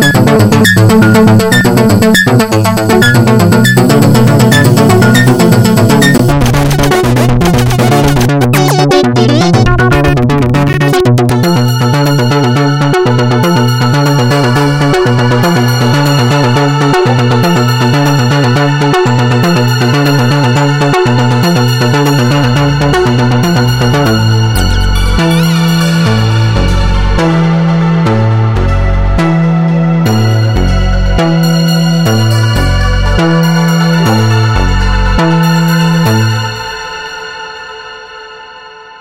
Thank